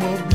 more